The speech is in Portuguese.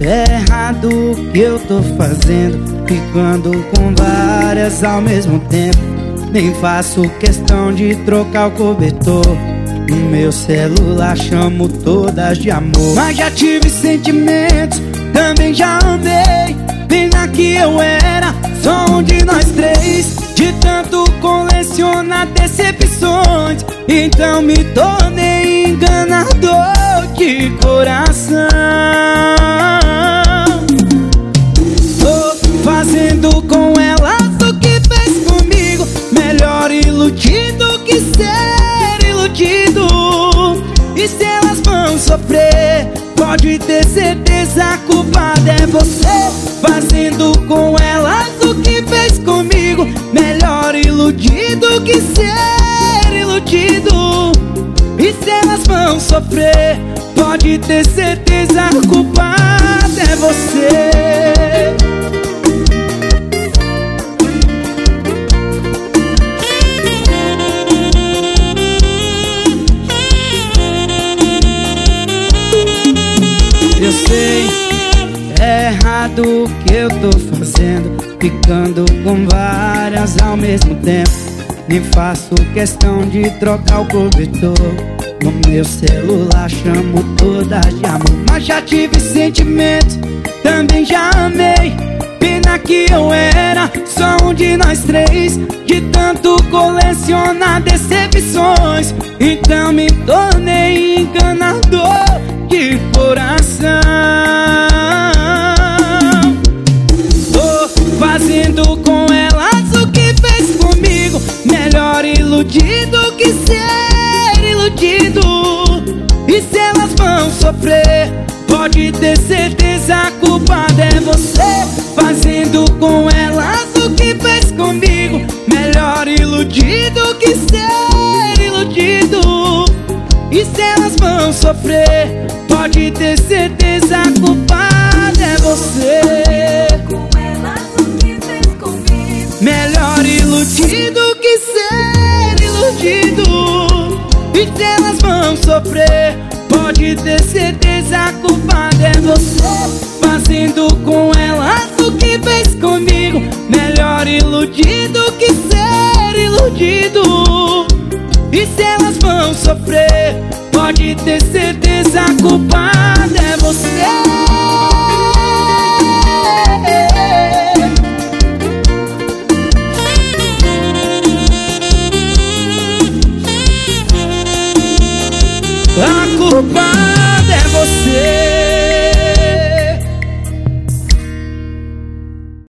errado o que eu tô fazendo Ficando com várias ao mesmo tempo. Nem faço questão de trocar o cobertor. No meu celular chamo todas de amor. Mas já tive sentimentos, também já amei Pena que eu era só um de nós três. De tanto colecionar decepções. Então me tornei enganador de coração fazendo com elas o que fez comigo. Melhor iludido que ser iludido. E se elas vão sofrer Pode ter certeza a culpada é você. Fazendo com elas o que fez comigo. Melhor iludido que ser iludido. E se elas vão sofrer Pode ter certeza a culpada é você errado o que eu tô fazendo Ficando com várias ao mesmo tempo. Nem faço questão de trocar o cobertor. No meu celular chamo todas de amor Mas já tive sentimentos, também já amei. Pena que eu era só um de nós três. De tanto colecionar decepções Então me tornei iludido que ser iludido E se elas vão sofrer Pode ter certeza a culpada é você. Fazendo com elas o que fez comigo Melhor iludido que ser iludido. E se elas vão sofrer Pode ter certeza a culpada elas vão sofrer. Pode ter certeza a culpada é você. Fazendo com elas o que fez comigo. Melhor iludido que ser iludido. E se elas vão sofrer. Pode ter certeza a culpada é você A você